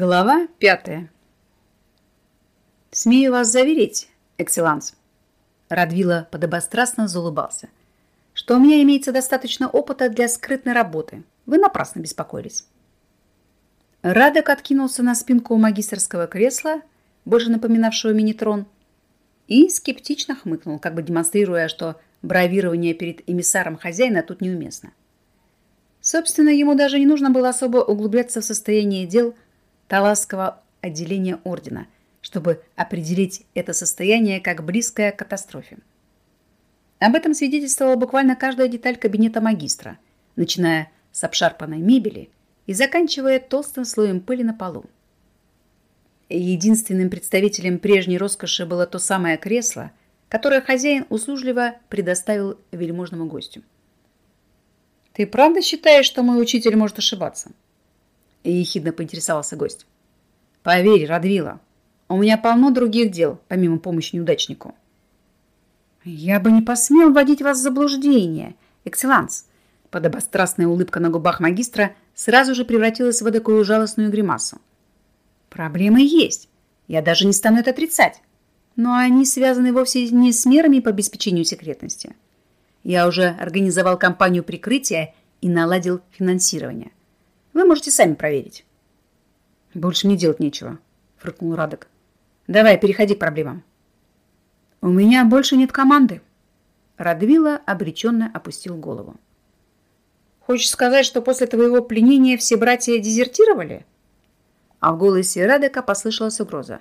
Глава пятая. «Смею вас заверить, экселанс», — Радвила подобострастно заулыбался, «что у меня имеется достаточно опыта для скрытной работы. Вы напрасно беспокоились». Радок откинулся на спинку магистрского кресла, больше напоминавшего мини-трон, и скептично хмыкнул, как бы демонстрируя, что бравирование перед эмиссаром хозяина тут неуместно. Собственно, ему даже не нужно было особо углубляться в состояние дел, Таласского отделения ордена, чтобы определить это состояние как близкое к катастрофе. Об этом свидетельствовала буквально каждая деталь кабинета магистра, начиная с обшарпанной мебели и заканчивая толстым слоем пыли на полу. Единственным представителем прежней роскоши было то самое кресло, которое хозяин услужливо предоставил вельможному гостю. «Ты правда считаешь, что мой учитель может ошибаться?» Ехидно поинтересовался гость. Поверь, Радвила, у меня полно других дел, помимо помощи неудачнику. Я бы не посмел вводить вас в заблуждение, экселанс. Подобострастная улыбка на губах магистра сразу же превратилась в такую жалостную гримасу. Проблемы есть, я даже не стану это отрицать. Но они связаны вовсе не с мерами по обеспечению секретности. Я уже организовал кампанию прикрытия и наладил финансирование. Вы можете сами проверить. Больше мне делать нечего, фыркнул Радок. Давай, переходи к проблемам. У меня больше нет команды. Радвила обреченно опустил голову. Хочешь сказать, что после твоего пленения все братья дезертировали? А в голосе Радека послышалась угроза.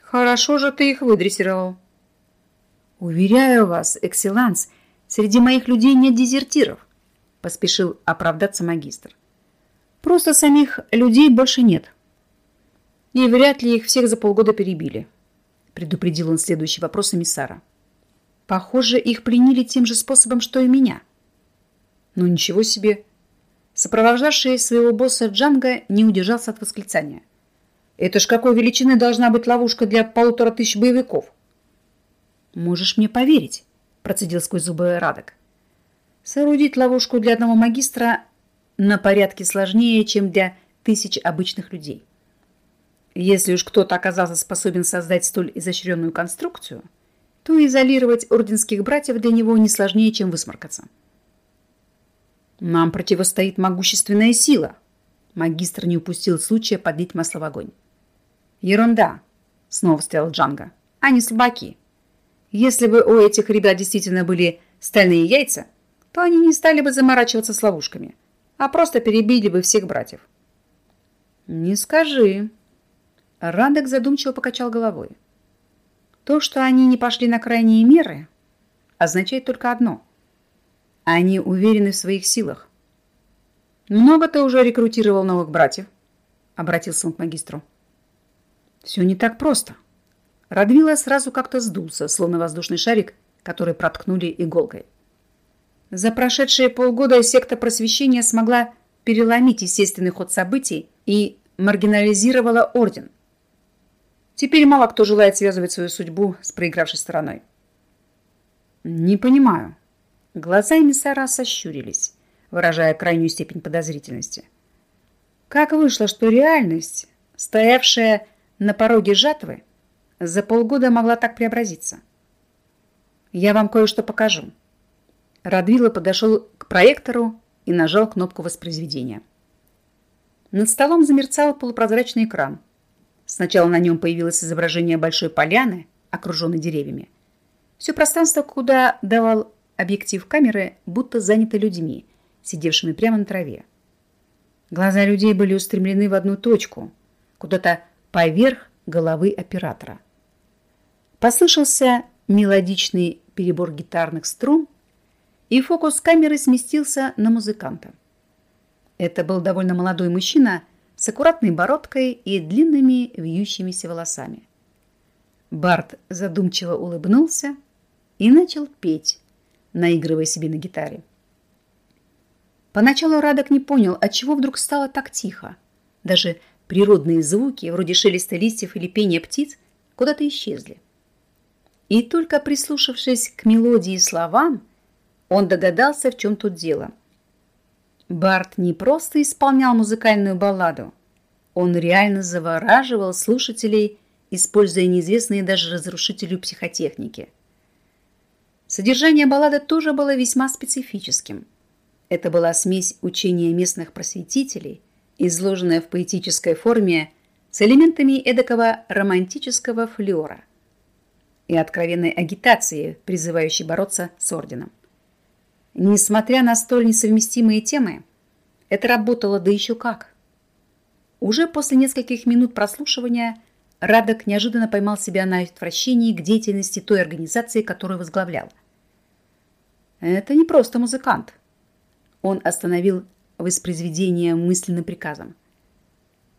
Хорошо же ты их выдрессировал. Уверяю вас, экселанс, среди моих людей нет дезертиров, поспешил оправдаться магистр. Просто самих людей больше нет. И вряд ли их всех за полгода перебили, предупредил он следующий вопрос эмиссара. Похоже, их пленили тем же способом, что и меня. Ну ничего себе. Сопровождавший своего босса Джанга не удержался от восклицания. Это ж какой величины должна быть ловушка для полутора тысяч боевиков? Можешь мне поверить, процедил сквозь зубы Радок. Соорудить ловушку для одного магистра на порядке сложнее, чем для тысяч обычных людей. Если уж кто-то оказался способен создать столь изощренную конструкцию, то изолировать орденских братьев для него не сложнее, чем высморкаться. Нам противостоит могущественная сила. Магистр не упустил случая подлить масло в огонь. Ерунда, снова встрял Джанга. Они слабаки. Если бы у этих ребят действительно были стальные яйца, то они не стали бы заморачиваться с ловушками – а просто перебили бы всех братьев. Не скажи. Радек задумчиво покачал головой. То, что они не пошли на крайние меры, означает только одно. Они уверены в своих силах. Много ты уже рекрутировал новых братьев? Обратился он к магистру. Все не так просто. Радвила сразу как-то сдулся, словно воздушный шарик, который проткнули иголкой. За прошедшие полгода секта просвещения смогла переломить естественный ход событий и маргинализировала орден. Теперь мало кто желает связывать свою судьбу с проигравшей стороной. Не понимаю. Глаза эмиссара сощурились, выражая крайнюю степень подозрительности. Как вышло, что реальность, стоявшая на пороге жатвы, за полгода могла так преобразиться? Я вам кое-что покажу. Радвила подошел к проектору и нажал кнопку воспроизведения. Над столом замерцал полупрозрачный экран. Сначала на нем появилось изображение большой поляны, окруженной деревьями. Все пространство, куда давал объектив камеры, будто занято людьми, сидевшими прямо на траве. Глаза людей были устремлены в одну точку, куда-то поверх головы оператора. Послышался мелодичный перебор гитарных струн, и фокус камеры сместился на музыканта. Это был довольно молодой мужчина с аккуратной бородкой и длинными вьющимися волосами. Барт задумчиво улыбнулся и начал петь, наигрывая себе на гитаре. Поначалу Радок не понял, отчего вдруг стало так тихо. Даже природные звуки, вроде шелеста листьев или пения птиц, куда-то исчезли. И только прислушавшись к мелодии и словам, он догадался, в чем тут дело. Барт не просто исполнял музыкальную балладу. Он реально завораживал слушателей, используя неизвестные даже разрушителю психотехники. Содержание баллады тоже было весьма специфическим. Это была смесь учения местных просветителей, изложенная в поэтической форме с элементами эдакого романтического флера и откровенной агитации, призывающей бороться с орденом. Несмотря на столь несовместимые темы, это работало да еще как. Уже после нескольких минут прослушивания Радок неожиданно поймал себя на отвращении к деятельности той организации, которую возглавлял. Это не просто музыкант. Он остановил воспроизведение мысленным приказом.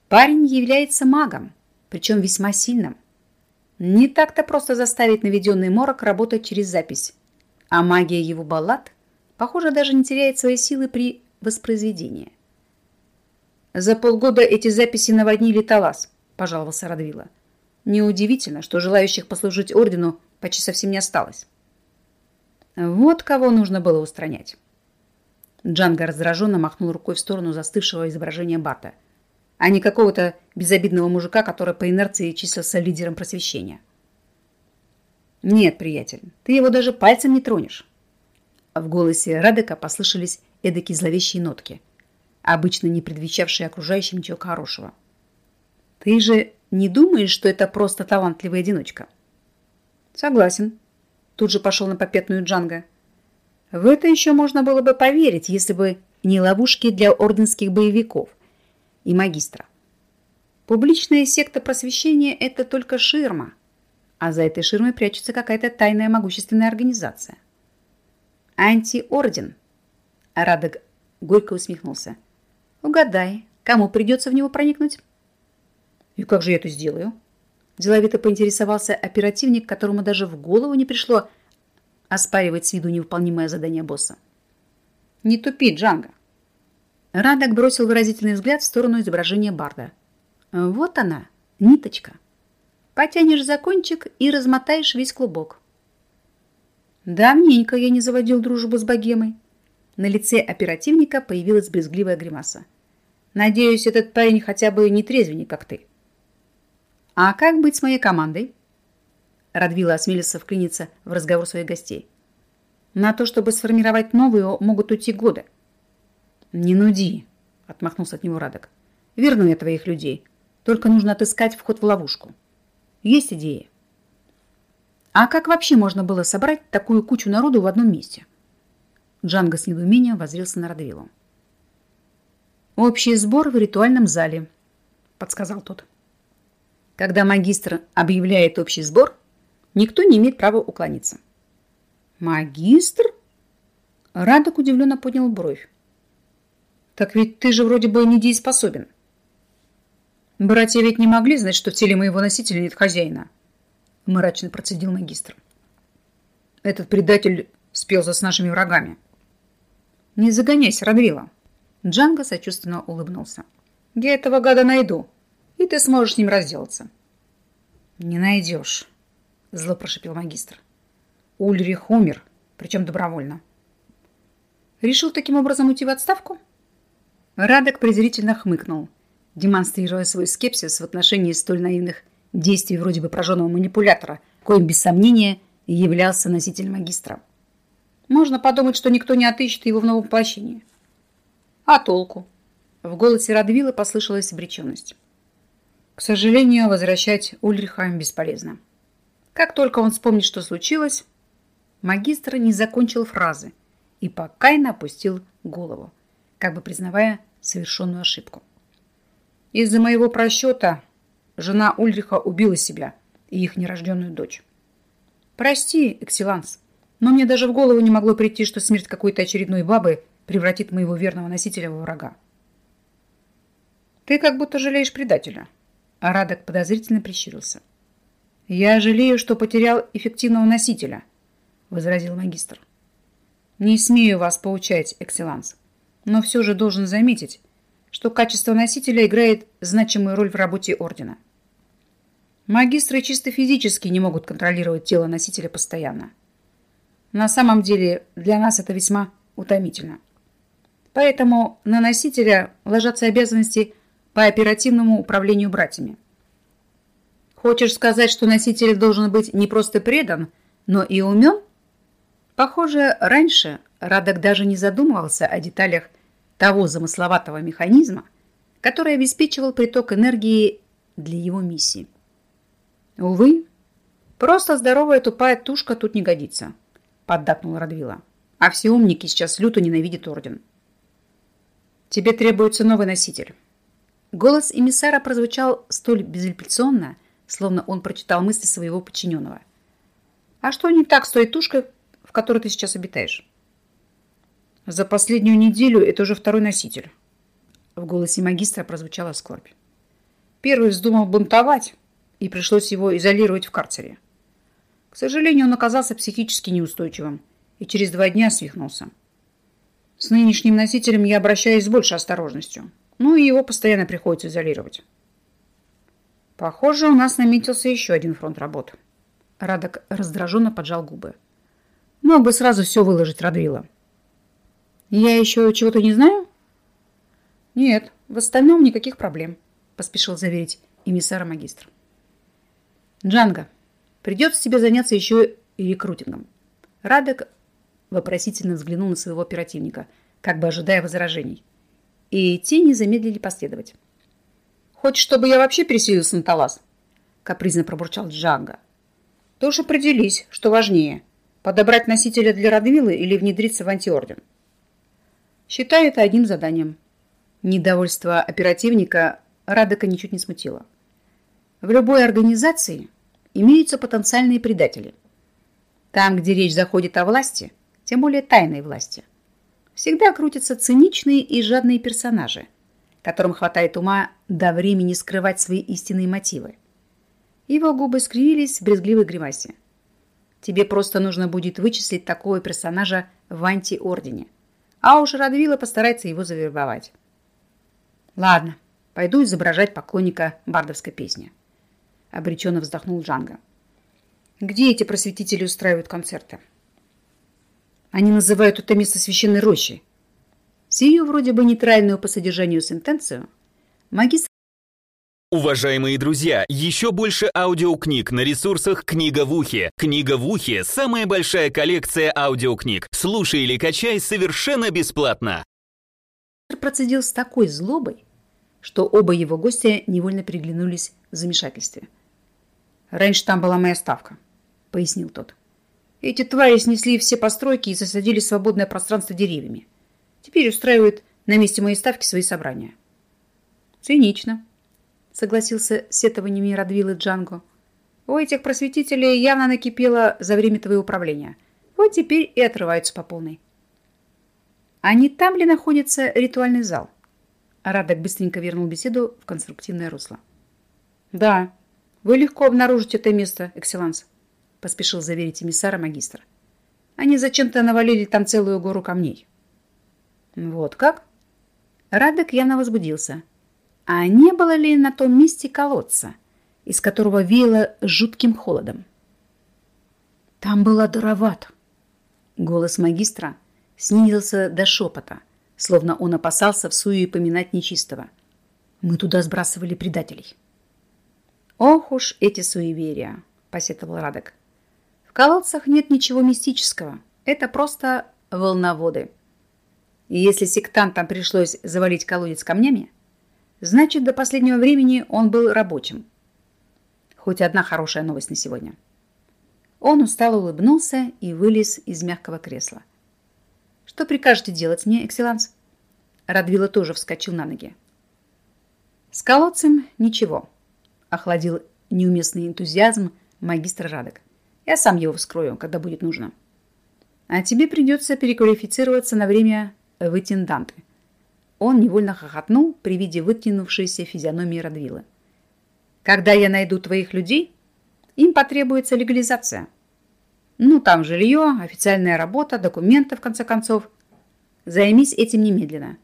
Парень является магом, причем весьма сильным. Не так-то просто заставить наведенный морок работать через запись. А магия его баллад, похоже, даже не теряет своей силы при воспроизведении. За полгода эти записи наводнили Талас, пожаловался Радвила. Неудивительно, что желающих послужить ордену почти совсем не осталось. Вот кого нужно было устранять. Джанго раздраженно махнул рукой в сторону застывшего изображения Барта – а не какого-то безобидного мужика, который по инерции числился лидером просвещения. Нет, приятель, ты его даже пальцем не тронешь. В голосе Радека послышались эдакие зловещие нотки, обычно не предвещавшие окружающим ничего хорошего. Ты же не думаешь, что это просто талантливый одиночка? Согласен. Тут же пошел на попятную Джанга. В это еще можно было бы поверить, если бы не ловушки для орденских боевиков – и магистра. Публичная секта просвещения – это только ширма, а за этой ширмой прячется какая-то тайная могущественная организация. Антиорден. Радок горько усмехнулся. Угадай, кому придется в него проникнуть? И как же я это сделаю? Деловито поинтересовался оперативник, которому даже в голову не пришло оспаривать с виду невыполнимое задание босса. Не тупи, Джанго. Радок бросил выразительный взгляд в сторону изображения Барда. Вот она, ниточка. Потянешь за кончик и размотаешь весь клубок. Давненько я не заводил дружбу с богемой. На лице оперативника появилась брезгливая гримаса. Надеюсь, этот парень хотя бы не трезвенник, как ты. А как быть с моей командой? Радвила осмелился вклиниться в разговор своих гостей. На то, чтобы сформировать новую, могут уйти годы. «Не нуди», — отмахнулся от него Радок. «Верну я твоих людей. Только нужно отыскать вход в ловушку. Есть идеи?» «А как вообще можно было собрать такую кучу народу в одном месте?» Джанго с недоумением возрился на Радвилу. «Общий сбор в ритуальном зале», — подсказал тот. «Когда магистр объявляет общий сбор, никто не имеет права уклониться». «Магистр?» Радок удивленно поднял бровь. Так ведь ты же вроде бы недееспособен. Братья ведь не могли знать, что в теле моего носителя нет хозяина. Мрачно процедил магистр. Этот предатель спелся с нашими врагами. Не загоняйся, Радвила. Джанго сочувственно улыбнулся. Я этого гада найду, и ты сможешь с ним разделаться. Не найдешь, зло прошипел магистр. Ульрих умер, причем добровольно. Решил таким образом уйти в отставку? Радок презрительно хмыкнул, демонстрируя свой скепсис в отношении столь наивных действий вроде бы прожженного манипулятора, коим без сомнения являлся носитель магистра. Можно подумать, что никто не отыщет его в новом воплощении. А толку? В голосе Радвилы послышалась обреченность. К сожалению, возвращать Ульриха бесполезно. Как только он вспомнит, что случилось, магистр не закончил фразы и покайно опустил голову как бы признавая совершенную ошибку. Из-за моего просчета жена Ульриха убила себя и их нерожденную дочь. Прости, Экселанс, но мне даже в голову не могло прийти, что смерть какой-то очередной бабы превратит моего верного носителя во врага. Ты как будто жалеешь предателя. А Радок подозрительно прищурился. Я жалею, что потерял эффективного носителя, возразил магистр. Не смею вас поучать, Экселанс но все же должен заметить, что качество носителя играет значимую роль в работе Ордена. Магистры чисто физически не могут контролировать тело носителя постоянно. На самом деле для нас это весьма утомительно. Поэтому на носителя ложатся обязанности по оперативному управлению братьями. Хочешь сказать, что носитель должен быть не просто предан, но и умен? Похоже, раньше Радок даже не задумывался о деталях того замысловатого механизма, который обеспечивал приток энергии для его миссии. Увы, просто здоровая тупая тушка тут не годится, поддакнул Радвила. А все умники сейчас люто ненавидят орден. Тебе требуется новый носитель. Голос эмиссара прозвучал столь безапелляционно, словно он прочитал мысли своего подчиненного. А что не так с той тушкой, в которой ты сейчас обитаешь? За последнюю неделю это уже второй носитель. В голосе магистра прозвучала скорбь. Первый вздумал бунтовать, и пришлось его изолировать в карцере. К сожалению, он оказался психически неустойчивым и через два дня свихнулся. С нынешним носителем я обращаюсь с большей осторожностью, ну и его постоянно приходится изолировать. Похоже, у нас наметился еще один фронт работ. Радок раздраженно поджал губы. Мог бы сразу все выложить Радвила. Я еще чего-то не знаю? Нет, в остальном никаких проблем, поспешил заверить эмиссара магистр. Джанго, придется тебе заняться еще и рекрутингом. Радек вопросительно взглянул на своего оперативника, как бы ожидая возражений. И те не замедлили последовать. «Хочешь, чтобы я вообще переселился на Талас?» капризно пробурчал Джанго. «Ты уж определись, что важнее – подобрать носителя для Радвилы или внедриться в антиорден?» Считаю это одним заданием. Недовольство оперативника Радека ничуть не смутило. В любой организации имеются потенциальные предатели. Там, где речь заходит о власти, тем более тайной власти, всегда крутятся циничные и жадные персонажи, которым хватает ума до времени скрывать свои истинные мотивы. Его губы скривились в брезгливой гримасе. Тебе просто нужно будет вычислить такого персонажа в антиордене а уж Радвила постарается его завербовать. Ладно, пойду изображать поклонника бардовской песни. Обреченно вздохнул Джанго. Где эти просветители устраивают концерты? Они называют это место священной рощей. Сию вроде бы нейтральную по содержанию сентенцию магистр Уважаемые друзья, еще больше аудиокниг на ресурсах «Книга в ухе». «Книга в ухе» — самая большая коллекция аудиокниг. Слушай или качай совершенно бесплатно. Процедил с такой злобой, что оба его гостя невольно переглянулись в замешательстве. «Раньше там была моя ставка», — пояснил тот. «Эти твари снесли все постройки и засадили свободное пространство деревьями. Теперь устраивают на месте моей ставки свои собрания». «Цинично», согласился с сетованиями Радвилы Джанго. У этих просветителей явно накипело за время твоего управления. Вот теперь и отрываются по полной. А не там ли находится ритуальный зал? Радок быстренько вернул беседу в конструктивное русло. Да, вы легко обнаружите это место, экселанс, поспешил заверить эмиссара магистр. Они зачем-то навалили там целую гору камней. Вот как? Радок явно возбудился – а не было ли на том месте колодца, из которого веяло жутким холодом? Там было дыровато. Голос магистра снизился до шепота, словно он опасался в суе поминать нечистого. Мы туда сбрасывали предателей. Ох уж эти суеверия, посетовал Радок. В колодцах нет ничего мистического. Это просто волноводы. И если сектантам пришлось завалить колодец камнями, Значит, до последнего времени он был рабочим. Хоть одна хорошая новость на сегодня. Он устало улыбнулся и вылез из мягкого кресла. «Что прикажете делать мне, экселанс?» Радвила тоже вскочил на ноги. «С колодцем ничего», – охладил неуместный энтузиазм магистр Радок. «Я сам его вскрою, когда будет нужно. А тебе придется переквалифицироваться на время в интенданты. Он невольно хохотнул при виде вытянувшейся физиономии Радвилы. «Когда я найду твоих людей, им потребуется легализация. Ну, там жилье, официальная работа, документы, в конце концов. Займись этим немедленно.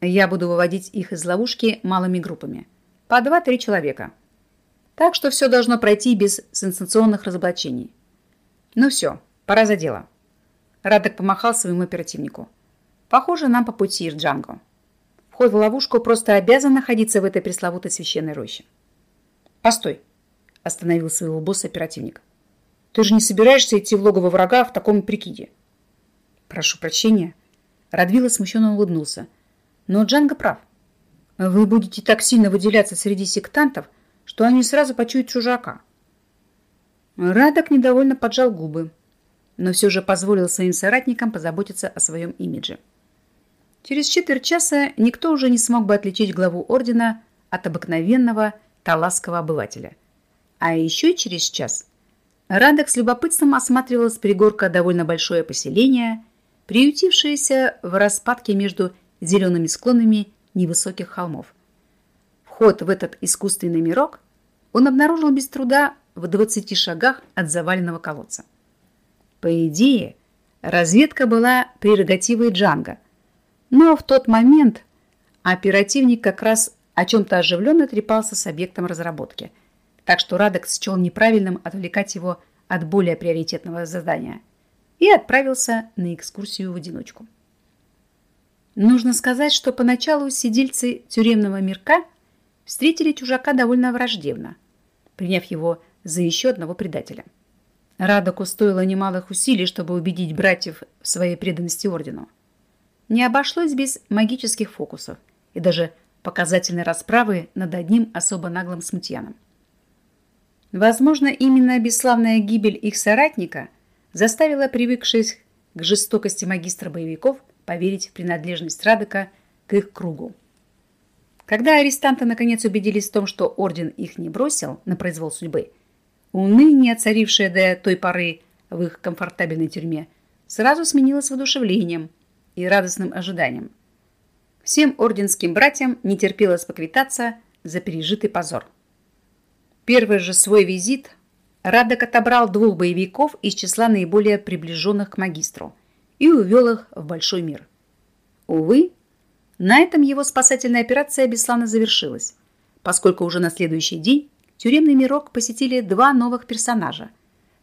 Я буду выводить их из ловушки малыми группами. По два-три человека. Так что все должно пройти без сенсационных разоблачений. Ну все, пора за дело». Радок помахал своему оперативнику. «Похоже, нам по пути, Ирджанго» Вход в ловушку просто обязан находиться в этой пресловутой священной роще. «Постой!» – остановил своего босса оперативник. «Ты же не собираешься идти в логово врага в таком прикиде?» «Прошу прощения». Радвила смущенно улыбнулся. «Но Джанго прав. Вы будете так сильно выделяться среди сектантов, что они сразу почуют чужака». Радок недовольно поджал губы, но все же позволил своим соратникам позаботиться о своем имидже. Через четверть часа никто уже не смог бы отличить главу ордена от обыкновенного таласского обывателя. А еще через час Радок с любопытством осматривал с пригорка довольно большое поселение, приютившееся в распадке между зелеными склонами невысоких холмов. Вход в этот искусственный мирок он обнаружил без труда в 20 шагах от заваленного колодца. По идее, разведка была прерогативой Джанга, но в тот момент оперативник как раз о чем-то оживленно трепался с объектом разработки, так что Радек счел неправильным отвлекать его от более приоритетного задания и отправился на экскурсию в одиночку. Нужно сказать, что поначалу сидельцы тюремного мирка встретили чужака довольно враждебно, приняв его за еще одного предателя. Радоку стоило немалых усилий, чтобы убедить братьев в своей преданности ордену. Не обошлось без магических фокусов и даже показательной расправы над одним особо наглым смутьяном. Возможно, именно бесславная гибель их соратника заставила привыкших к жестокости магистра боевиков поверить в принадлежность Радека к их кругу. Когда арестанты наконец убедились в том, что орден их не бросил на произвол судьбы, уныние, царившее до той поры в их комфортабельной тюрьме, сразу сменилось воодушевлением и радостным ожиданием. Всем орденским братьям не терпелось поквитаться за пережитый позор. Первый же свой визит Радок отобрал двух боевиков из числа наиболее приближенных к магистру – и увел их в большой мир. Увы, на этом его спасательная операция бесславно завершилась, поскольку уже на следующий день тюремный мирок посетили два новых персонажа,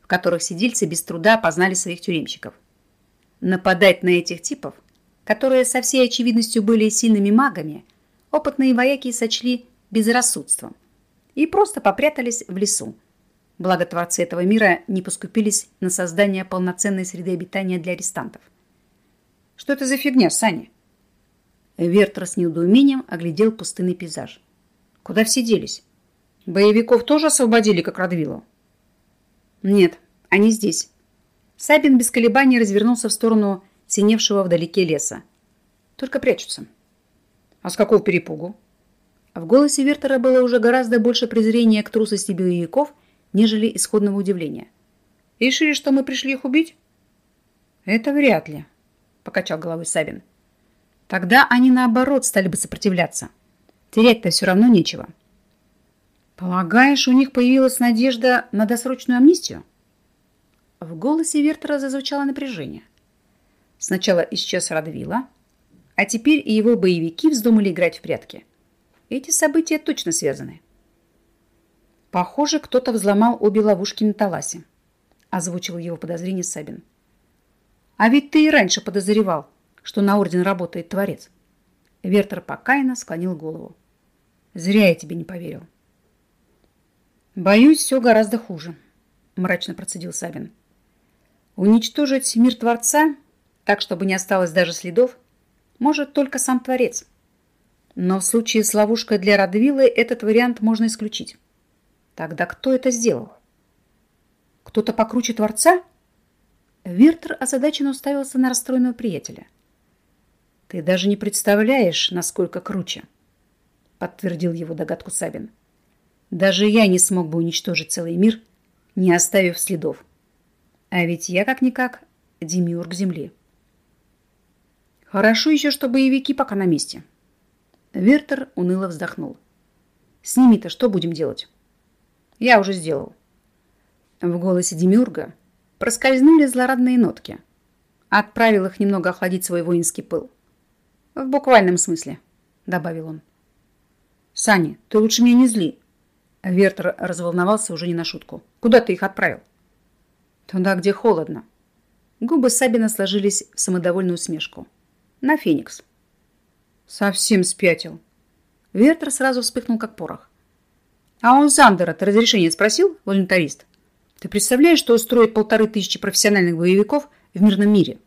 в которых сидельцы без труда познали своих тюремщиков. Нападать на этих типов, которые со всей очевидностью были сильными магами, опытные вояки сочли безрассудством и просто попрятались в лесу, Благо творцы этого мира не поскупились на создание полноценной среды обитания для арестантов. Что это за фигня, Саня? Вертер с недоумением оглядел пустынный пейзаж. Куда все делись? Боевиков тоже освободили, как Радвилу? Нет, они здесь. Сабин без колебаний развернулся в сторону синевшего вдалеке леса. Только прячутся. А с какого перепугу? В голосе Вертера было уже гораздо больше презрения к трусости боевиков, нежели исходного удивления. «Решили, что мы пришли их убить?» «Это вряд ли», — покачал головой Сабин. «Тогда они, наоборот, стали бы сопротивляться. Терять-то все равно нечего». «Полагаешь, у них появилась надежда на досрочную амнистию?» В голосе Вертера зазвучало напряжение. Сначала исчез Радвила, а теперь и его боевики вздумали играть в прятки. Эти события точно связаны. Похоже, кто-то взломал обе ловушки на Таласе. Озвучил его подозрение Сабин. А ведь ты и раньше подозревал, что на орден работает Творец. Вертер покаянно склонил голову. Зря я тебе не поверил. Боюсь, все гораздо хуже, мрачно процедил Сабин. Уничтожить мир Творца, так, чтобы не осталось даже следов, может только сам Творец. Но в случае с ловушкой для Радвиллы этот вариант можно исключить. Тогда кто это сделал? Кто-то покруче Творца? Вертер озадаченно уставился на расстроенного приятеля. Ты даже не представляешь, насколько круче, подтвердил его догадку Сабин. Даже я не смог бы уничтожить целый мир, не оставив следов. А ведь я как-никак демиург Земли. Хорошо еще, что боевики пока на месте. Вертер уныло вздохнул. С ними-то что будем делать? Я уже сделал. В голосе Демюрга проскользнули злорадные нотки. Отправил их немного охладить свой воинский пыл. В буквальном смысле, добавил он. Сани, ты лучше меня не зли. Вертер разволновался уже не на шутку. Куда ты их отправил? Туда, где холодно. Губы Сабина сложились в самодовольную усмешку. На Феникс. Совсем спятил. Вертер сразу вспыхнул, как порох. А он Зандера-то разрешение спросил, волонтарист? Ты представляешь, что устроит полторы тысячи профессиональных боевиков в мирном мире?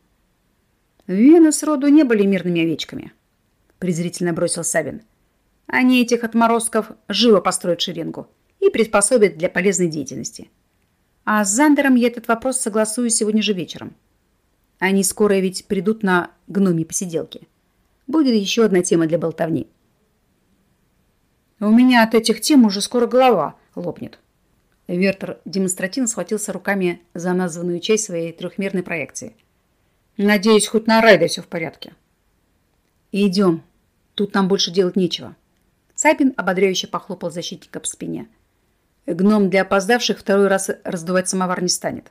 Вены сроду не были мирными овечками, презрительно бросил Сабин. Они этих отморозков живо построят шеренгу и приспособят для полезной деятельности. А с Зандером я этот вопрос согласую сегодня же вечером. Они скоро ведь придут на гноми посиделки. Будет еще одна тема для болтовни. У меня от этих тем уже скоро голова лопнет. Вертер демонстративно схватился руками за названную часть своей трехмерной проекции. Надеюсь, хоть на Райде все в порядке. Идем. Тут нам больше делать нечего. Сабин ободряюще похлопал защитника по спине. Гном для опоздавших второй раз раздувать самовар не станет.